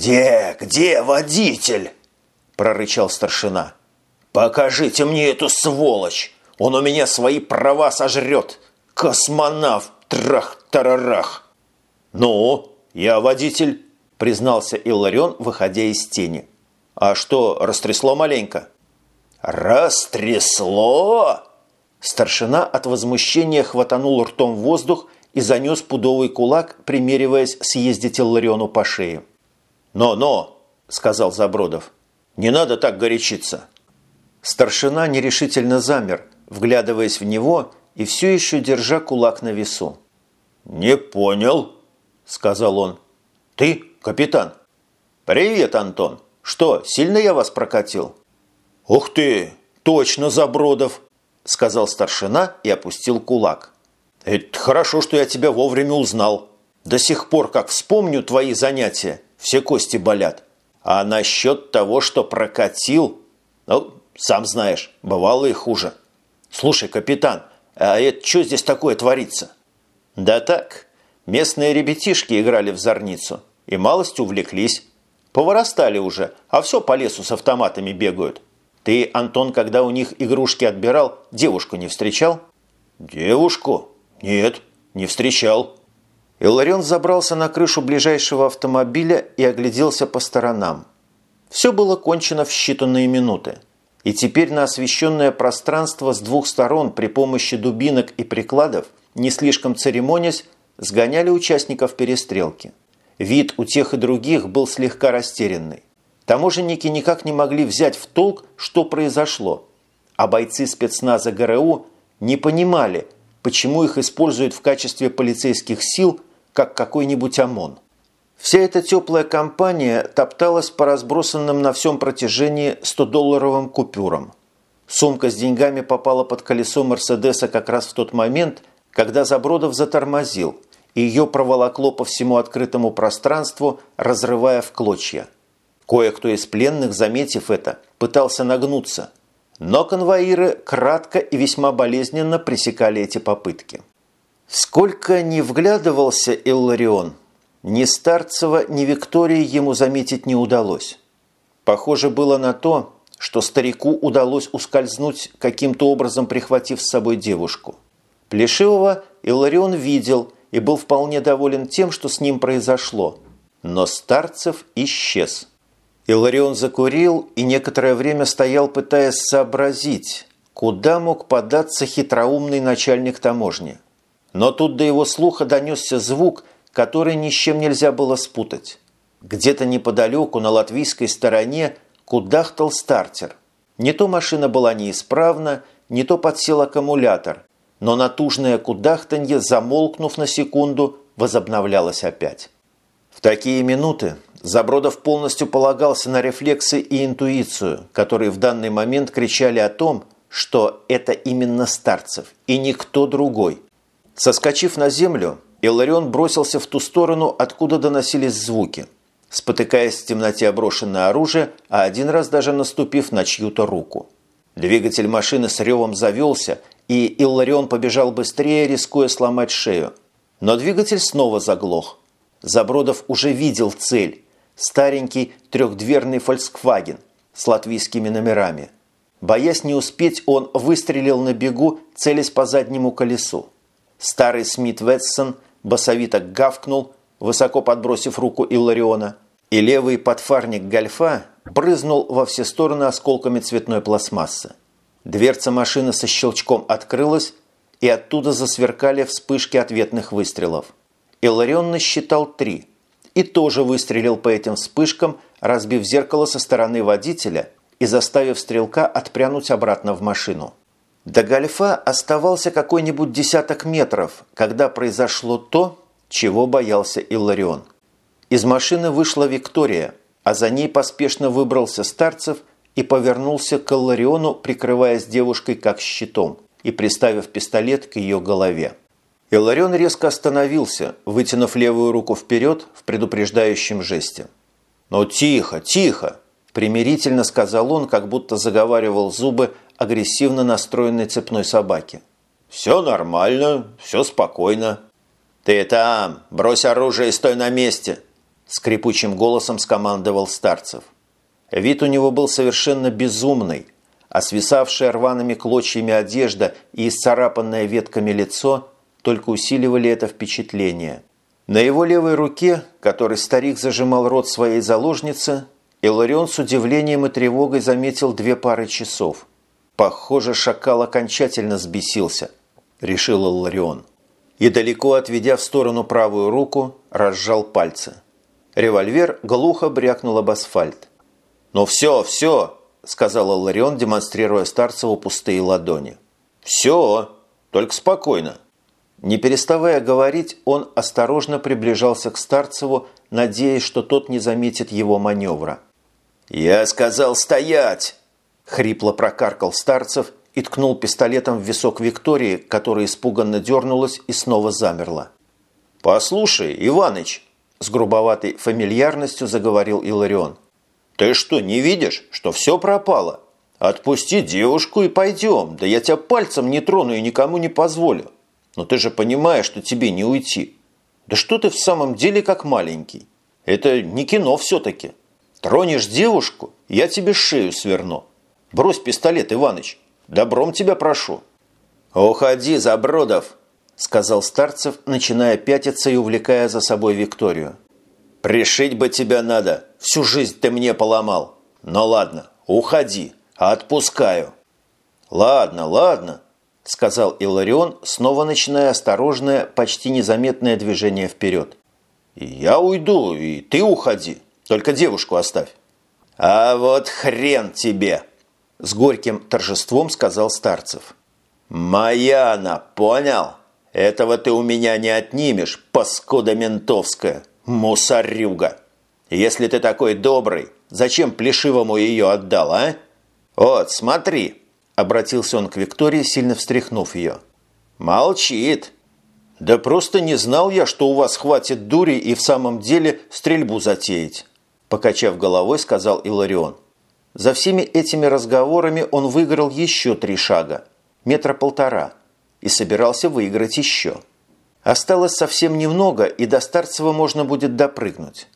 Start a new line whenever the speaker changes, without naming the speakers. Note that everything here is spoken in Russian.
«Где, где водитель?» – прорычал старшина. «Покажите мне эту сволочь! Он у меня свои права сожрет! Космонавт! Трах-тарарах!» «Ну, я водитель», – признался Илларион, выходя из тени. «А что, растрясло маленько?» «Растрясло?» Старшина от возмущения хватанул ртом воздух и занес пудовый кулак, примериваясь съездить Иллариону по шее. «Но-но!» – сказал Забродов. «Не надо так горячиться!» Старшина нерешительно замер, вглядываясь в него и все еще держа кулак на весу. «Не понял», – сказал он. «Ты, капитан?» «Привет, Антон. Что, сильно я вас прокатил?» «Ух ты! Точно, Забродов!» – сказал старшина и опустил кулак. «Это хорошо, что я тебя вовремя узнал. До сих пор, как вспомню твои занятия, все кости болят. А насчет того, что прокатил, ну, сам знаешь, бывало и хуже. Слушай, капитан, а это что здесь такое творится? Да так, местные ребятишки играли в зорницу и малость увлеклись. Повырастали уже, а все по лесу с автоматами бегают. Ты, Антон, когда у них игрушки отбирал, девушку не встречал? Девушку? Нет, не встречал. Иларион забрался на крышу ближайшего автомобиля и огляделся по сторонам. Все было кончено в считанные минуты. И теперь на освещенное пространство с двух сторон при помощи дубинок и прикладов, не слишком церемонясь, сгоняли участников перестрелки. Вид у тех и других был слегка растерянный. Таможенники никак не могли взять в толк, что произошло, а бойцы спецназа ГРУ не понимали, почему их используют в качестве полицейских сил, как какой-нибудь ОМОН. Вся эта теплая компания топталась по разбросанным на всем протяжении 100-долларовым купюрам. Сумка с деньгами попала под колесо Мерседеса как раз в тот момент, когда Забродов затормозил, и ее проволокло по всему открытому пространству, разрывая в клочья. Кое-кто из пленных, заметив это, пытался нагнуться, но конвоиры кратко и весьма болезненно пресекали эти попытки. Сколько не вглядывался Илларион, ни Старцева, ни Виктории ему заметить не удалось. Похоже было на то, что старику удалось ускользнуть, каким-то образом прихватив с собой девушку. Плешивого Илларион видел и был вполне доволен тем, что с ним произошло. Но Старцев исчез. Илларион закурил и некоторое время стоял, пытаясь сообразить, куда мог податься хитроумный начальник таможни. Но тут до его слуха донесся звук – который ни с чем нельзя было спутать. Где-то неподалеку на латвийской стороне кудахтал стартер. Не то машина была неисправна, не то подсел аккумулятор, но натужное кудахтанье, замолкнув на секунду, возобновлялось опять. В такие минуты Забродов полностью полагался на рефлексы и интуицию, которые в данный момент кричали о том, что это именно Старцев и никто другой. Соскочив на землю, Илларион бросился в ту сторону, откуда доносились звуки, спотыкаясь в темноте оброшенное оружие, а один раз даже наступив на чью-то руку. Двигатель машины с ревом завелся, и Илларион побежал быстрее, рискуя сломать шею. Но двигатель снова заглох. Забродов уже видел цель – старенький трехдверный «Фольксваген» с латвийскими номерами. Боясь не успеть, он выстрелил на бегу, целясь по заднему колесу. Старый Смит Ветсон – басовито гавкнул, высоко подбросив руку Иллариона, и левый подфарник гольфа брызнул во все стороны осколками цветной пластмассы. Дверца машины со щелчком открылась, и оттуда засверкали вспышки ответных выстрелов. Илларион насчитал три и тоже выстрелил по этим вспышкам, разбив зеркало со стороны водителя и заставив стрелка отпрянуть обратно в машину. До Гольфа оставался какой-нибудь десяток метров, когда произошло то, чего боялся Илларион. Из машины вышла Виктория, а за ней поспешно выбрался Старцев и повернулся к Иллариону, прикрываясь девушкой как щитом и приставив пистолет к ее голове. Илларион резко остановился, вытянув левую руку вперед в предупреждающем жесте. «Ну тихо, тихо!» – примирительно сказал он, как будто заговаривал зубы агрессивно настроенной цепной собаки. «Все нормально, все спокойно». «Ты там, брось оружие и стой на месте!» скрипучим голосом скомандовал Старцев. Вид у него был совершенно безумный, а свисавшая рваными клочьями одежда и исцарапанное ветками лицо только усиливали это впечатление. На его левой руке, которой старик зажимал рот своей заложницы, Иларион с удивлением и тревогой заметил две пары часов. Похоже, шакал окончательно сбесился, решил Иларион. И далеко отведя в сторону правую руку, разжал пальцы. Револьвер глухо брякнул об асфальт. «Ну все, все!» – сказал Иларион, демонстрируя Старцеву пустые ладони. «Все! Только спокойно!» Не переставая говорить, он осторожно приближался к Старцеву, надеясь, что тот не заметит его маневра. «Я сказал стоять!» – хрипло прокаркал Старцев и ткнул пистолетом в висок Виктории, которая испуганно дернулась и снова замерла. «Послушай, Иваныч!» – с грубоватой фамильярностью заговорил Иларион. «Ты что, не видишь, что все пропало? Отпусти девушку и пойдем, да я тебя пальцем не трону и никому не позволю. Но ты же понимаешь, что тебе не уйти. Да что ты в самом деле как маленький? Это не кино все-таки». Тронешь девушку, я тебе шею сверну. Брось пистолет, Иваныч. Добром тебя прошу. Уходи, Забродов, сказал Старцев, начиная пятиться и увлекая за собой Викторию. Пришить бы тебя надо. Всю жизнь ты мне поломал. Но ладно, уходи. Отпускаю. Ладно, ладно, сказал Иларион, снова начиная осторожное, почти незаметное движение вперед. Я уйду, и ты уходи. Только девушку оставь». «А вот хрен тебе!» – с горьким торжеством сказал Старцев. «Моя понял? Этого ты у меня не отнимешь, паскуда ментовская, мусорюга! Если ты такой добрый, зачем Плешивому ее отдал, а? Вот, смотри!» – обратился он к Виктории, сильно встряхнув ее. «Молчит!» «Да просто не знал я, что у вас хватит дури и в самом деле стрельбу затеять». Покачав головой, сказал Иларион. За всеми этими разговорами он выиграл еще три шага, метра полтора, и собирался выиграть еще. Осталось совсем немного, и до Старцева можно будет допрыгнуть.